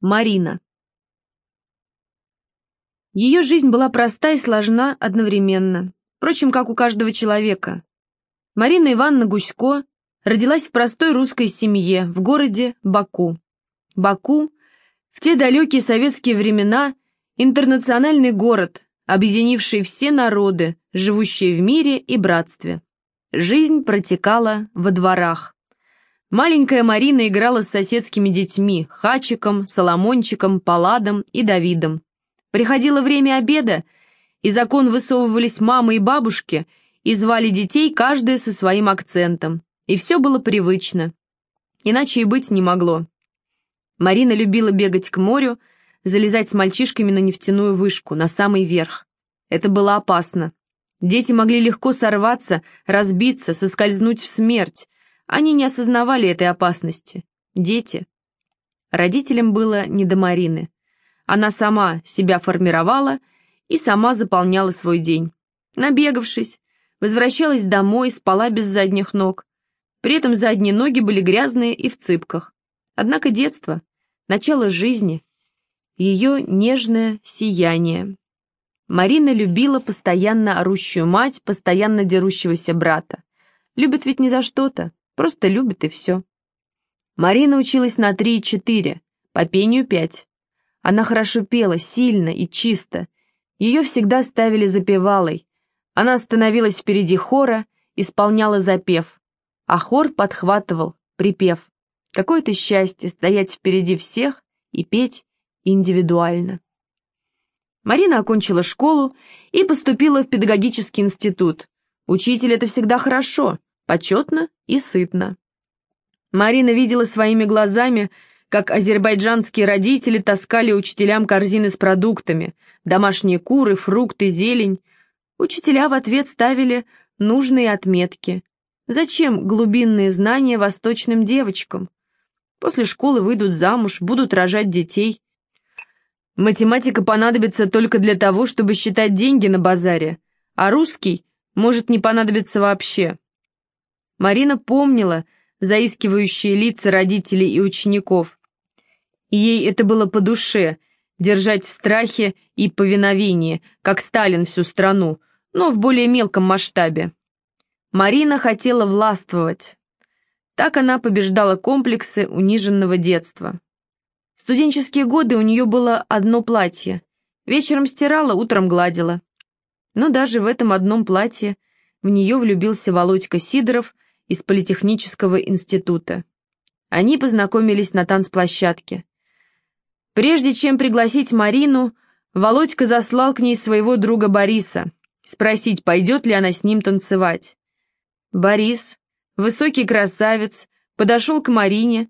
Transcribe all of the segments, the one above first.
Марина. Ее жизнь была проста и сложна одновременно, впрочем, как у каждого человека. Марина Ивановна Гусько родилась в простой русской семье в городе Баку. Баку в те далекие советские времена интернациональный город, объединивший все народы, живущие в мире и братстве. Жизнь протекала во дворах. Маленькая Марина играла с соседскими детьми, Хачиком, Соломончиком, Паладом и Давидом. Приходило время обеда, из окон высовывались мамы и бабушки и звали детей каждая со своим акцентом. И все было привычно. Иначе и быть не могло. Марина любила бегать к морю, залезать с мальчишками на нефтяную вышку, на самый верх. Это было опасно. Дети могли легко сорваться, разбиться, соскользнуть в смерть, они не осознавали этой опасности. Дети. Родителям было не до Марины. Она сама себя формировала и сама заполняла свой день. Набегавшись, возвращалась домой, спала без задних ног. При этом задние ноги были грязные и в цыпках. Однако детство, начало жизни, ее нежное сияние. Марина любила постоянно орущую мать, постоянно дерущегося брата. Любит ведь не за что-то, Просто любит и все. Марина училась на три и четыре, по пению пять. Она хорошо пела, сильно и чисто. Ее всегда ставили запевалой. Она становилась впереди хора, исполняла запев. А хор подхватывал, припев. Какое-то счастье стоять впереди всех и петь индивидуально. Марина окончила школу и поступила в педагогический институт. Учитель — это всегда хорошо — почетно и сытно. Марина видела своими глазами, как азербайджанские родители таскали учителям корзины с продуктами, домашние куры, фрукты, зелень. Учителя в ответ ставили нужные отметки. Зачем глубинные знания восточным девочкам? После школы выйдут замуж, будут рожать детей. Математика понадобится только для того, чтобы считать деньги на базаре, а русский может не понадобиться вообще. Марина помнила заискивающие лица родителей и учеников. ей это было по душе — держать в страхе и повиновении, как Сталин всю страну, но в более мелком масштабе. Марина хотела властвовать. Так она побеждала комплексы униженного детства. В студенческие годы у нее было одно платье. Вечером стирала, утром гладила. Но даже в этом одном платье в нее влюбился Володька Сидоров из Политехнического института. Они познакомились на танцплощадке. Прежде чем пригласить Марину, Володька заслал к ней своего друга Бориса, спросить, пойдет ли она с ним танцевать. Борис, высокий красавец, подошел к Марине,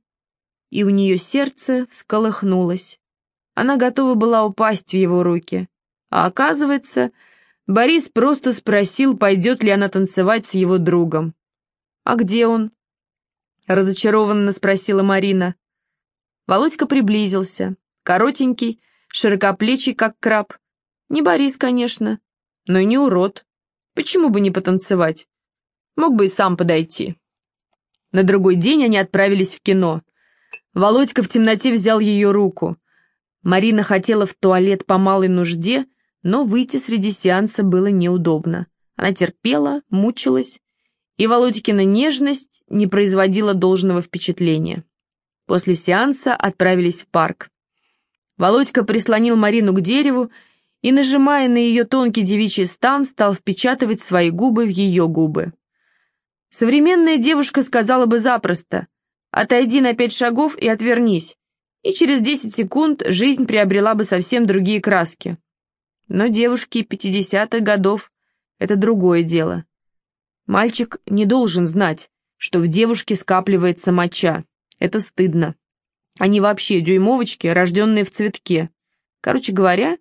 и у нее сердце всколыхнулось. Она готова была упасть в его руки. А оказывается, Борис просто спросил, пойдет ли она танцевать с его другом. «А где он?» — разочарованно спросила Марина. Володька приблизился. Коротенький, широкоплечий, как краб. Не Борис, конечно, но и не урод. Почему бы не потанцевать? Мог бы и сам подойти. На другой день они отправились в кино. Володька в темноте взял ее руку. Марина хотела в туалет по малой нужде, но выйти среди сеанса было неудобно. Она терпела, мучилась и Володькина нежность не производила должного впечатления. После сеанса отправились в парк. Володька прислонил Марину к дереву и, нажимая на ее тонкий девичий стан, стал впечатывать свои губы в ее губы. Современная девушка сказала бы запросто «Отойди на пять шагов и отвернись», и через десять секунд жизнь приобрела бы совсем другие краски. Но девушки пятидесятых годов — это другое дело. Мальчик не должен знать, что в девушке скапливается моча. Это стыдно. Они вообще дюймовочки, рожденные в цветке. Короче говоря,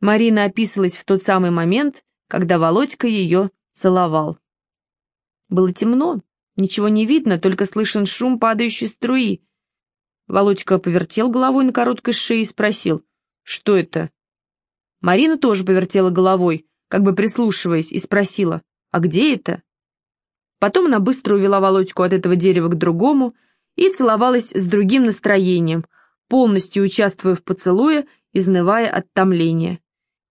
Марина описывалась в тот самый момент, когда Володька ее целовал. Было темно, ничего не видно, только слышен шум падающей струи. Володька повертел головой на короткой шее и спросил, что это? Марина тоже повертела головой, как бы прислушиваясь, и спросила, а где это? Потом она быстро увела Володьку от этого дерева к другому и целовалась с другим настроением. полностью участвуя в поцелуе, изнывая от томления.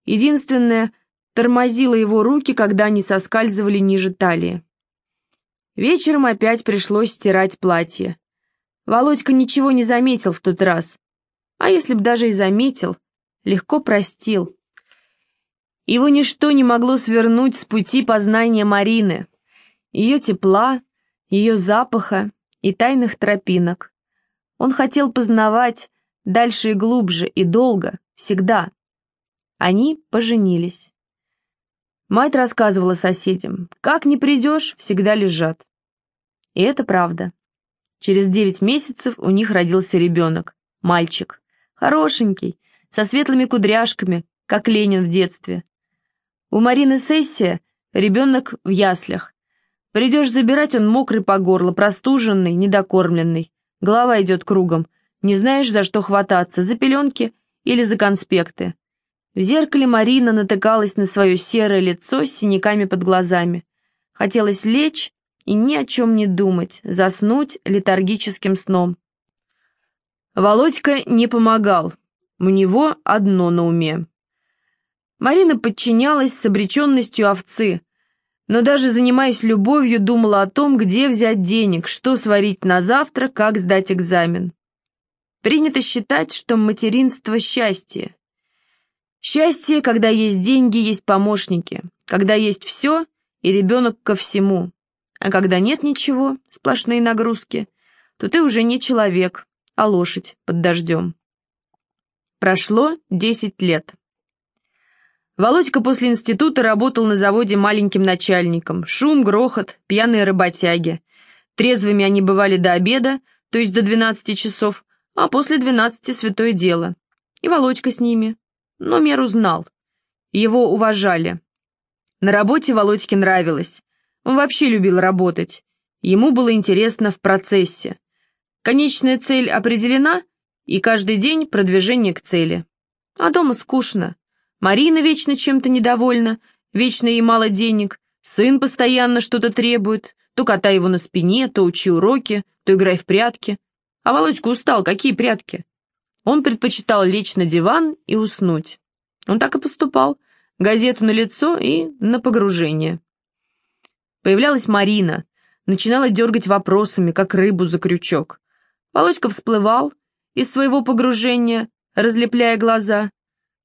Единственное, тормозило его руки, когда они соскальзывали ниже талии. Вечером опять пришлось стирать платье. Володька ничего не заметил в тот раз. А если б даже и заметил, легко простил. Его ничто не могло свернуть с пути познания Марины, ее тепла, ее запаха и тайных тропинок. Он хотел познавать дальше и глубже, и долго, всегда. Они поженились. Мать рассказывала соседям, как не придешь, всегда лежат. И это правда. Через девять месяцев у них родился ребенок, мальчик, хорошенький, со светлыми кудряшками, как Ленин в детстве. У Марины сессия, ребенок в яслях. Придешь забирать, он мокрый по горло, простуженный, недокормленный. Голова идет кругом, не знаешь, за что хвататься, за пеленки или за конспекты. В зеркале Марина натыкалась на свое серое лицо с синяками под глазами. Хотелось лечь и ни о чем не думать, заснуть летаргическим сном. Володька не помогал, у него одно на уме. Марина подчинялась с обреченностью овцы, но даже занимаясь любовью, думала о том, где взять денег, что сварить на завтра, как сдать экзамен. Принято считать, что материнство – счастье. Счастье, когда есть деньги, есть помощники, когда есть все и ребенок ко всему. А когда нет ничего, сплошные нагрузки, то ты уже не человек, а лошадь под дождем. Прошло десять лет. Володька после института работал на заводе маленьким начальником. Шум, грохот, пьяные работяги. Трезвыми они бывали до обеда, то есть до двенадцати часов, а после двенадцати святое дело. И Володька с ними. Но меру знал. Его уважали. На работе Володьке нравилось. Он вообще любил работать. Ему было интересно в процессе. Конечная цель определена, и каждый день продвижение к цели. А дома скучно. Марина вечно чем-то недовольна, вечно ей мало денег, сын постоянно что-то требует, то катай его на спине, то учи уроки, то играй в прятки. А Володька устал, какие прятки? Он предпочитал лечь на диван и уснуть. Он так и поступал. Газету на лицо и на погружение. Появлялась Марина, начинала дергать вопросами, как рыбу за крючок. Володька всплывал из своего погружения, разлепляя глаза.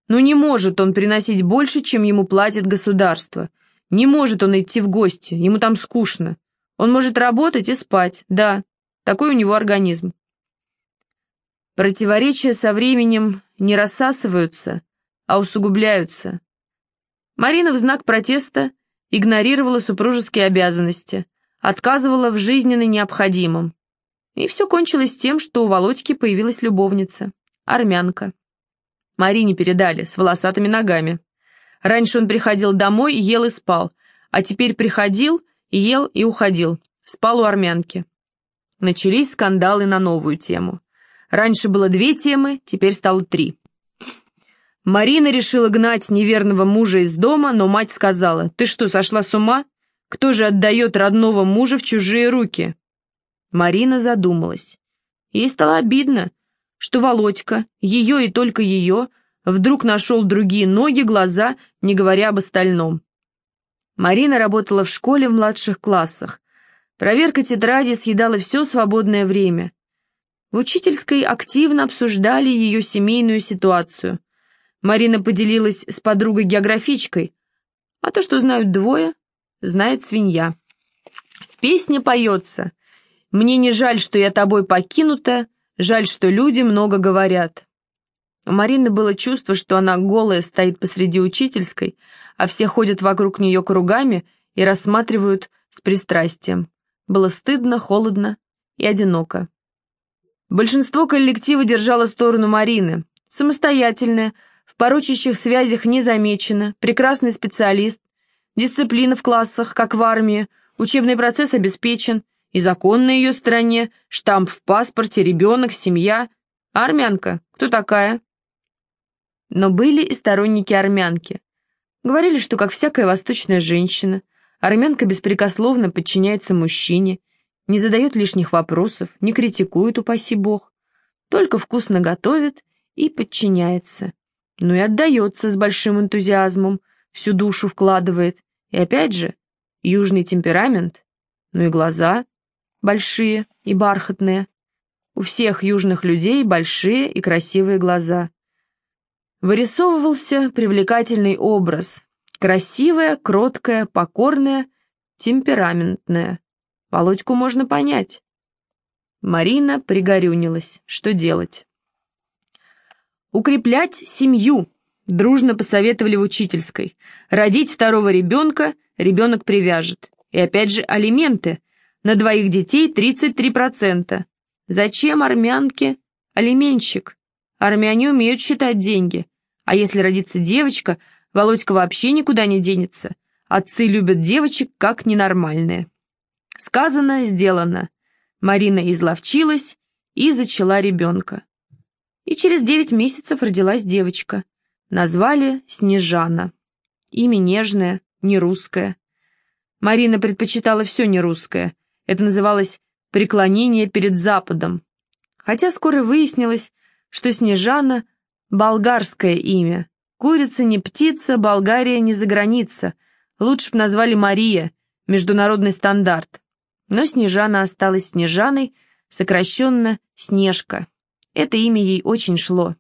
Но не может он приносить больше, чем ему платит государство. Не может он идти в гости, ему там скучно. Он может работать и спать, да, такой у него организм. Противоречия со временем не рассасываются, а усугубляются. Марина в знак протеста игнорировала супружеские обязанности, отказывала в жизненно необходимом. И все кончилось тем, что у Володьки появилась любовница, армянка. Марине передали, с волосатыми ногами. Раньше он приходил домой, ел и спал, а теперь приходил, ел и уходил, спал у армянки. Начались скандалы на новую тему. Раньше было две темы, теперь стало три. Марина решила гнать неверного мужа из дома, но мать сказала, «Ты что, сошла с ума? Кто же отдает родного мужа в чужие руки?» Марина задумалась. Ей стало обидно, что Володька, ее и только ее, вдруг нашел другие ноги, глаза, не говоря об остальном. Марина работала в школе в младших классах. Проверка тетради съедала все свободное время. В учительской активно обсуждали ее семейную ситуацию. Марина поделилась с подругой-географичкой, а то, что знают двое, знает свинья. В песне поется «Мне не жаль, что я тобой покинута, жаль, что люди много говорят». У Марины было чувство, что она голая стоит посреди учительской, а все ходят вокруг нее кругами и рассматривают с пристрастием. Было стыдно, холодно и одиноко. Большинство коллектива держало сторону Марины. Самостоятельная, в порочащих связях не замечена, прекрасный специалист, дисциплина в классах, как в армии, учебный процесс обеспечен, и закон на ее стороне, штамп в паспорте, ребенок, семья. армянка, кто такая? Но были и сторонники армянки. Говорили, что, как всякая восточная женщина, армянка беспрекословно подчиняется мужчине, не задает лишних вопросов, не критикует, упаси бог. только вкусно готовит и подчиняется. Ну и отдается с большим энтузиазмом, всю душу вкладывает. И опять же, южный темперамент, ну и глаза большие и бархатные. У всех южных людей большие и красивые глаза. Вырисовывался привлекательный образ. Красивая, кроткая, покорная, темпераментная. Володьку можно понять. Марина пригорюнилась. Что делать? Укреплять семью, дружно посоветовали в учительской. Родить второго ребенка, ребенок привяжет. И опять же алименты. На двоих детей 33%. Зачем армянке алименщик? Армяне умеют считать деньги. А если родится девочка, Володька вообще никуда не денется. Отцы любят девочек как ненормальные. Сказано, сделано. Марина изловчилась и зачала ребенка. И через девять месяцев родилась девочка. Назвали Снежана. Имя нежное, не русское. Марина предпочитала все не русское. Это называлось «преклонение перед Западом». Хотя скоро выяснилось, что Снежана — болгарское имя. Курица не птица, Болгария не за граница. Лучше бы назвали Мария, международный стандарт. Но Снежана осталась Снежаной, сокращенно Снежка. Это имя ей очень шло.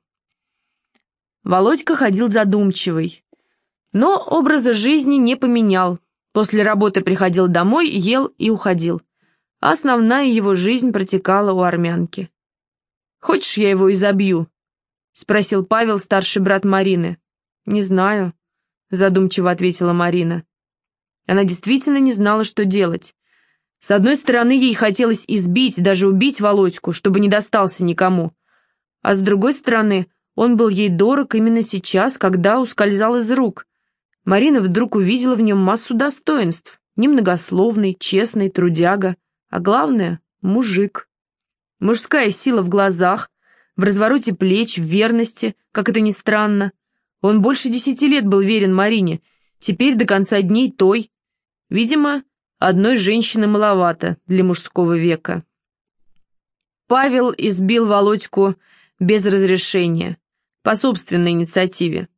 Володька ходил задумчивый, но образа жизни не поменял. После работы приходил домой, ел и уходил. А основная его жизнь протекала у армянки. «Хочешь, я его изобью?» — спросил Павел, старший брат Марины. «Не знаю», — задумчиво ответила Марина. Она действительно не знала, что делать. С одной стороны, ей хотелось избить, даже убить Володьку, чтобы не достался никому. А с другой стороны, он был ей дорог именно сейчас, когда ускользал из рук. Марина вдруг увидела в нем массу достоинств. Немногословный, честный, трудяга. А главное — мужик. Мужская сила в глазах, в развороте плеч, в верности, как это ни странно. Он больше десяти лет был верен Марине, теперь до конца дней той. Видимо, Одной женщины маловато для мужского века. Павел избил Володьку без разрешения, по собственной инициативе.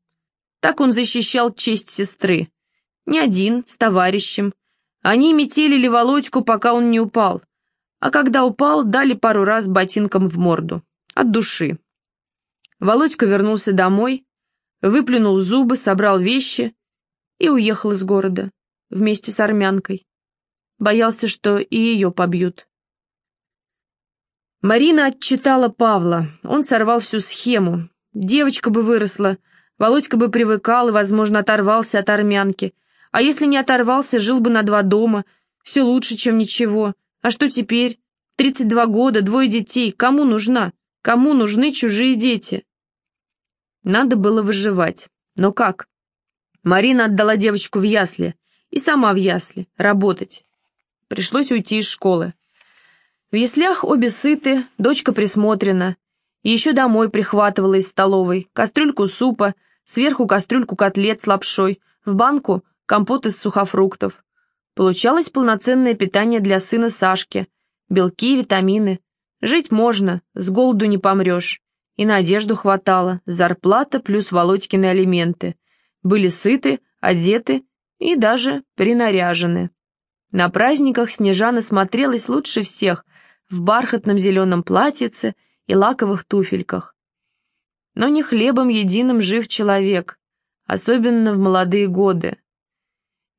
Так он защищал честь сестры. Не один, с товарищем. Они метелили Володьку, пока он не упал. А когда упал, дали пару раз ботинком в морду. От души. Володька вернулся домой, выплюнул зубы, собрал вещи и уехал из города вместе с армянкой. Боялся, что и ее побьют. Марина отчитала Павла. Он сорвал всю схему. Девочка бы выросла, Володька бы привыкал и, возможно, оторвался от армянки. А если не оторвался, жил бы на два дома. Все лучше, чем ничего. А что теперь? Тридцать два года, двое детей. Кому нужна? Кому нужны чужие дети? Надо было выживать. Но как? Марина отдала девочку в ясли. И сама в ясли. Работать. Пришлось уйти из школы. В яслях обе сыты, дочка присмотрена. И еще домой прихватывала из столовой кастрюльку супа, сверху кастрюльку котлет с лапшой, в банку компот из сухофруктов. Получалось полноценное питание для сына Сашки. Белки, витамины. Жить можно, с голоду не помрешь. И на одежду хватало, зарплата плюс Володькины алименты. Были сыты, одеты и даже принаряжены. На праздниках Снежана смотрелась лучше всех в бархатном зеленом платьице и лаковых туфельках. Но не хлебом единым жив человек, особенно в молодые годы.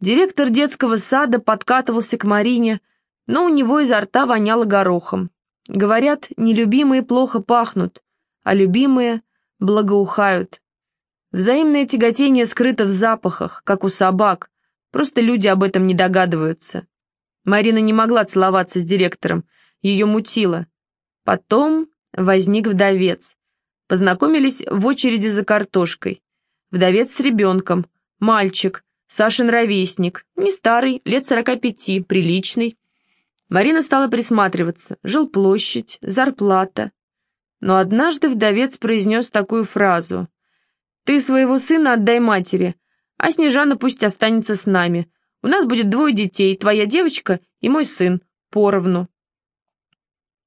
Директор детского сада подкатывался к Марине, но у него изо рта воняло горохом. Говорят, нелюбимые плохо пахнут, а любимые благоухают. Взаимное тяготение скрыто в запахах, как у собак, Просто люди об этом не догадываются. Марина не могла целоваться с директором, ее мутило. Потом возник вдовец. Познакомились в очереди за картошкой. Вдовец с ребенком, мальчик, Сашин ровесник, не старый, лет сорока пяти, приличный. Марина стала присматриваться. Жил площадь, зарплата. Но однажды вдовец произнес такую фразу. «Ты своего сына отдай матери, а Снежана пусть останется с нами. У нас будет двое детей, твоя девочка и мой сын, поровну».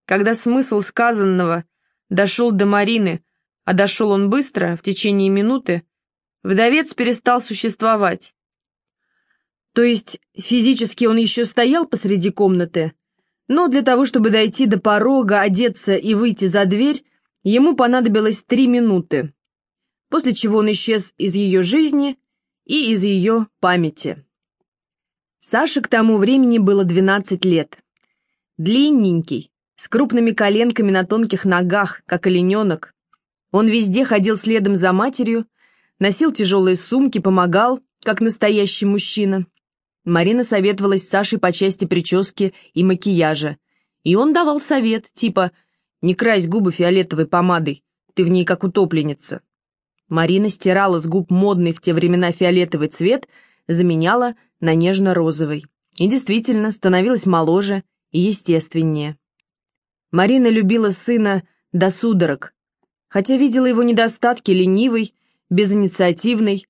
Когда смысл сказанного дошел до Марины, а дошел он быстро, в течение минуты, вдовец перестал существовать. То есть физически он еще стоял посреди комнаты, но для того, чтобы дойти до порога, одеться и выйти за дверь, ему понадобилось три минуты, после чего он исчез из ее жизни и из ее памяти. Саше к тому времени было 12 лет. Длинненький, с крупными коленками на тонких ногах, как олененок. Он везде ходил следом за матерью, носил тяжелые сумки, помогал, как настоящий мужчина. Марина советовалась с Сашей по части прически и макияжа. И он давал совет, типа «Не крась губы фиолетовой помадой, ты в ней как утопленница». Марина стирала с губ модный в те времена фиолетовый цвет, заменяла на нежно-розовый. И действительно становилась моложе и естественнее. Марина любила сына до судорог, хотя видела его недостатки ленивый, безинициативный,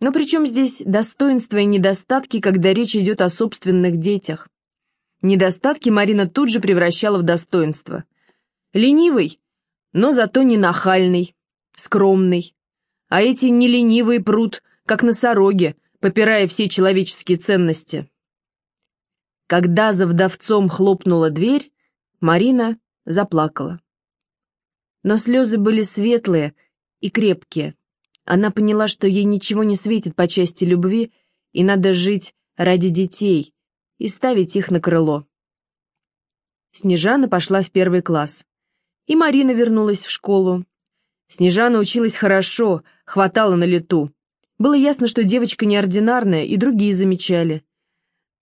но при чем здесь достоинства и недостатки, когда речь идет о собственных детях? Недостатки Марина тут же превращала в достоинство. Ленивый, но зато не нахальный, скромный. А эти неленивые прут, как носороги, попирая все человеческие ценности. Когда за вдовцом хлопнула дверь, Марина заплакала. Но слезы были светлые и крепкие. Она поняла, что ей ничего не светит по части любви, и надо жить ради детей и ставить их на крыло. Снежана пошла в первый класс. И Марина вернулась в школу. Снежана училась хорошо, хватала на лету. Было ясно, что девочка неординарная, и другие замечали.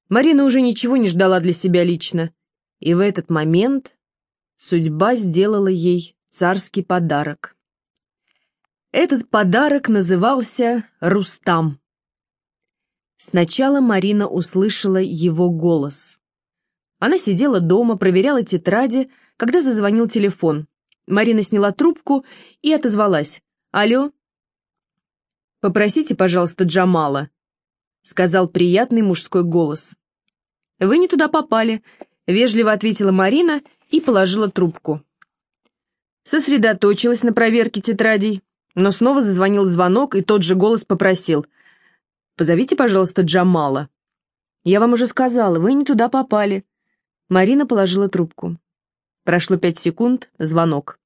Марина уже ничего не ждала для себя лично. И в этот момент судьба сделала ей царский подарок. Этот подарок назывался «Рустам». Сначала Марина услышала его голос. Она сидела дома, проверяла тетради, когда зазвонил телефон. Марина сняла трубку и отозвалась. «Алло?» «Попросите, пожалуйста, Джамала», — сказал приятный мужской голос. «Вы не туда попали», — вежливо ответила Марина и положила трубку. Сосредоточилась на проверке тетрадей. Но снова зазвонил звонок, и тот же голос попросил. «Позовите, пожалуйста, Джамала». «Я вам уже сказала, вы не туда попали». Марина положила трубку. Прошло пять секунд, звонок.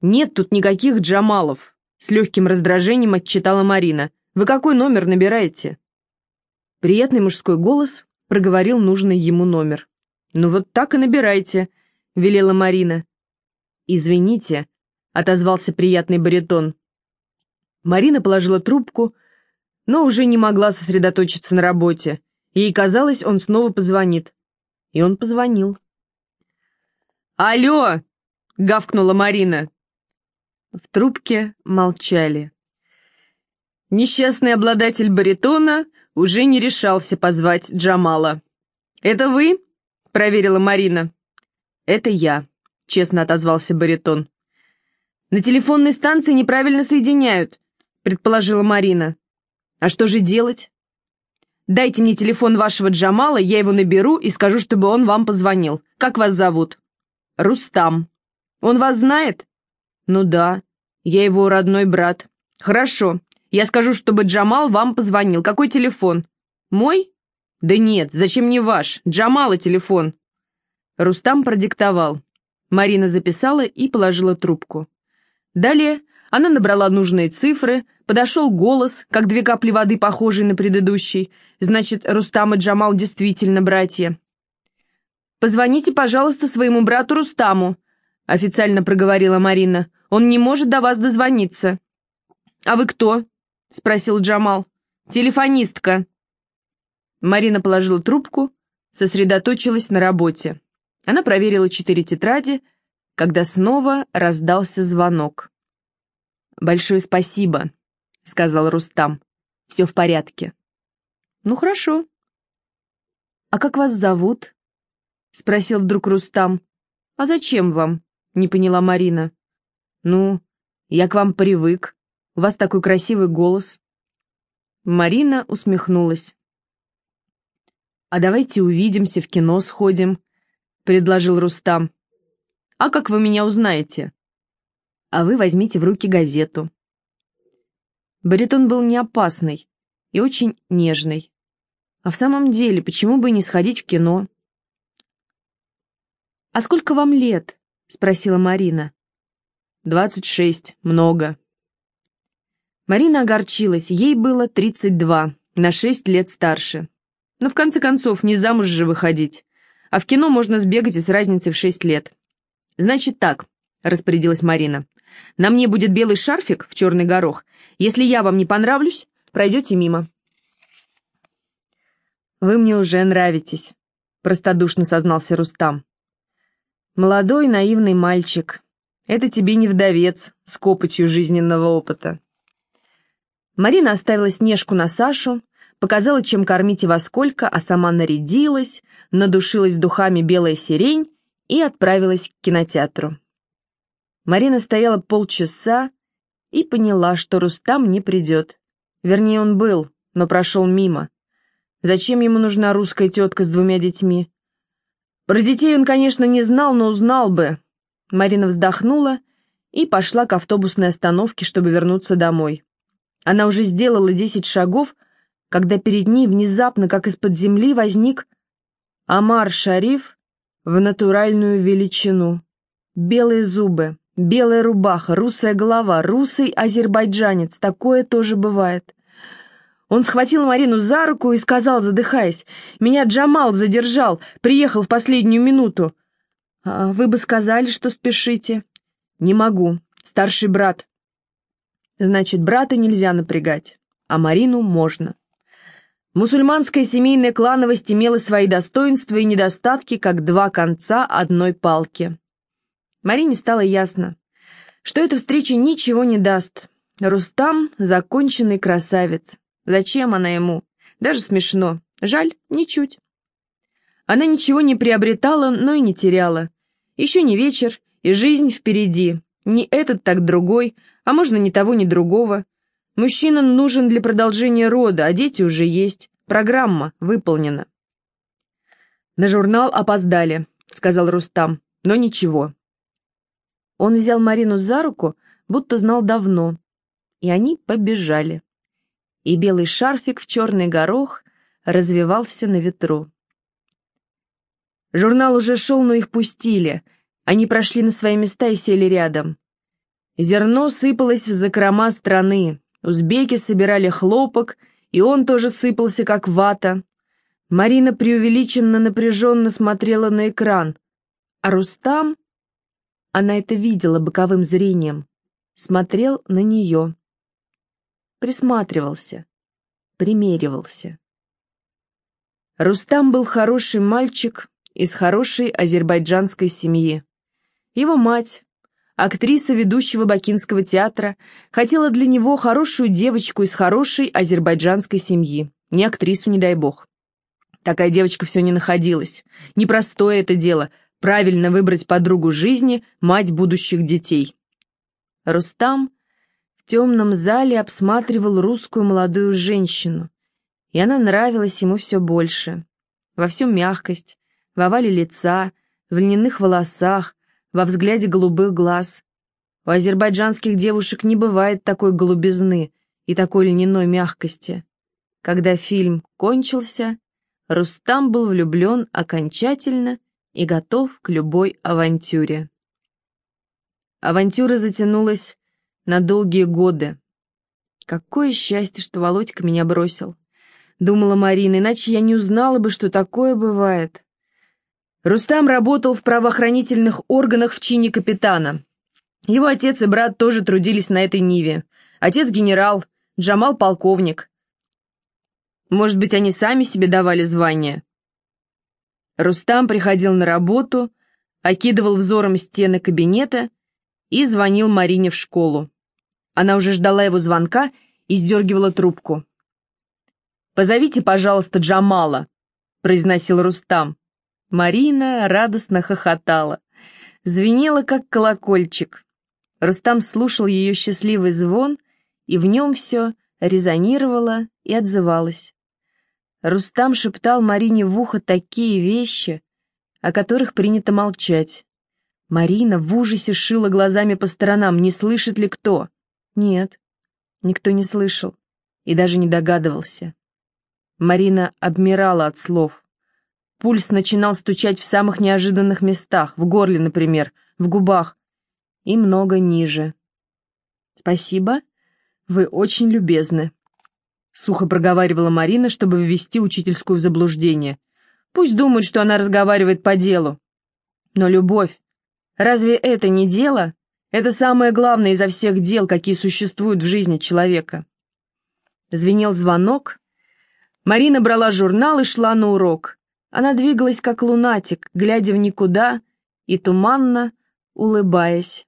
«Нет тут никаких Джамалов», — с легким раздражением отчитала Марина. «Вы какой номер набираете?» Приятный мужской голос проговорил нужный ему номер. «Ну вот так и набирайте», — велела Марина. «Извините», отозвался приятный баритон. Марина положила трубку, но уже не могла сосредоточиться на работе. Ей казалось, он снова позвонит. И он позвонил. «Алло!» — гавкнула Марина. В трубке молчали. Несчастный обладатель баритона уже не решался позвать Джамала. «Это вы?» — проверила Марина. «Это я», — честно отозвался баритон. «На телефонной станции неправильно соединяют», — предположила Марина. «А что же делать?» «Дайте мне телефон вашего Джамала, я его наберу и скажу, чтобы он вам позвонил. Как вас зовут?» «Рустам». «Он вас знает?» «Ну да, я его родной брат». «Хорошо, я скажу, чтобы Джамал вам позвонил. Какой телефон?» «Мой?» «Да нет, зачем мне ваш? Джамала телефон». Рустам продиктовал. Марина записала и положила трубку. Далее она набрала нужные цифры, подошел голос, как две капли воды, похожие на предыдущий. Значит, Рустам и Джамал действительно братья. «Позвоните, пожалуйста, своему брату Рустаму», — официально проговорила Марина. «Он не может до вас дозвониться». «А вы кто?» — спросил Джамал. «Телефонистка». Марина положила трубку, сосредоточилась на работе. Она проверила четыре тетради — когда снова раздался звонок. «Большое спасибо», — сказал Рустам. «Все в порядке». «Ну, хорошо». «А как вас зовут?» — спросил вдруг Рустам. «А зачем вам?» — не поняла Марина. «Ну, я к вам привык. У вас такой красивый голос». Марина усмехнулась. «А давайте увидимся, в кино сходим», — предложил Рустам. «А как вы меня узнаете?» а вы возьмите в руки газету. Баритон был не опасный и очень нежный. А в самом деле, почему бы не сходить в кино? «А сколько вам лет?» — спросила Марина. «Двадцать шесть. Много». Марина огорчилась, ей было тридцать два, на шесть лет старше. Но в конце концов, не замуж же выходить. А в кино можно сбегать и с разницей в шесть лет. «Значит так», — распорядилась Марина. «На мне будет белый шарфик в черный горох. Если я вам не понравлюсь, пройдете мимо». «Вы мне уже нравитесь», — простодушно сознался Рустам. «Молодой наивный мальчик. Это тебе не вдовец с копотью жизненного опыта». Марина оставила Снежку на Сашу, показала, чем кормить и во сколько, а сама нарядилась, надушилась духами белая сирень и отправилась к кинотеатру. Марина стояла полчаса и поняла, что Рустам не придет. Вернее, он был, но прошел мимо. Зачем ему нужна русская тетка с двумя детьми? Про детей он, конечно, не знал, но узнал бы. Марина вздохнула и пошла к автобусной остановке, чтобы вернуться домой. Она уже сделала десять шагов, когда перед ней внезапно, как из-под земли, возник Амар Шариф в натуральную величину. Белые зубы, белая рубаха, русая голова, русый азербайджанец. Такое тоже бывает. Он схватил Марину за руку и сказал, задыхаясь, «Меня Джамал задержал, приехал в последнюю минуту». «А «Вы бы сказали, что спешите». «Не могу. Старший брат». «Значит, брата нельзя напрягать, а Марину можно». Мусульманская семейная клановость имела свои достоинства и недостатки, как два конца одной палки. Марине стало ясно, что эта встреча ничего не даст. Рустам — законченный красавец. Зачем она ему? Даже смешно. Жаль, ничуть. Она ничего не приобретала, но и не теряла. Еще не вечер, и жизнь впереди. Не этот, так другой, а можно ни того, ни другого. Мужчина нужен для продолжения рода, а дети уже есть. Программа выполнена. «На журнал опоздали», — сказал Рустам, — «но ничего». Он взял Марину за руку, будто знал давно, и они побежали и белый шарфик в черный горох развивался на ветру. Журнал уже шел, но их пустили. Они прошли на свои места и сели рядом. Зерно сыпалось в закрома страны. Узбеки собирали хлопок, и он тоже сыпался, как вата. Марина преувеличенно напряженно смотрела на экран, а Рустам, она это видела боковым зрением, смотрел на нее присматривался, примеривался. Рустам был хороший мальчик из хорошей азербайджанской семьи. Его мать, актриса ведущего Бакинского театра, хотела для него хорошую девочку из хорошей азербайджанской семьи, не актрису, не дай бог. Такая девочка все не находилась. Непростое это дело — правильно выбрать подругу жизни, мать будущих детей. Рустам темном зале обсматривал русскую молодую женщину, и она нравилась ему все больше. Во всем мягкость, в овале лица, в льняных волосах, во взгляде голубых глаз. У азербайджанских девушек не бывает такой голубизны и такой льняной мягкости. Когда фильм кончился, Рустам был влюблен окончательно и готов к любой авантюре. Авантюра затянулась на долгие годы. Какое счастье, что Володька меня бросил. Думала Марина, иначе я не узнала бы, что такое бывает. Рустам работал в правоохранительных органах в чине капитана. Его отец и брат тоже трудились на этой ниве. Отец генерал, Джамал полковник. Может быть, они сами себе давали звание? Рустам приходил на работу, окидывал взором стены кабинета и звонил Марине в школу. Она уже ждала его звонка и сдергивала трубку. «Позовите, пожалуйста, Джамала», — произносил Рустам. Марина радостно хохотала. Звенела, как колокольчик. Рустам слушал ее счастливый звон, и в нем все резонировало и отзывалось. Рустам шептал Марине в ухо такие вещи, о которых принято молчать. Марина в ужасе шила глазами по сторонам, не слышит ли кто. Нет, никто не слышал и даже не догадывался. Марина обмирала от слов. Пульс начинал стучать в самых неожиданных местах, в горле, например, в губах, и много ниже. «Спасибо, вы очень любезны», — сухо проговаривала Марина, чтобы ввести учительскую в заблуждение. «Пусть думают, что она разговаривает по делу. Но любовь, разве это не дело? Это самое главное изо всех дел, какие существуют в жизни человека». Звенел звонок. Марина брала журнал и шла на урок. Она двигалась как лунатик, глядя в никуда и туманно улыбаясь.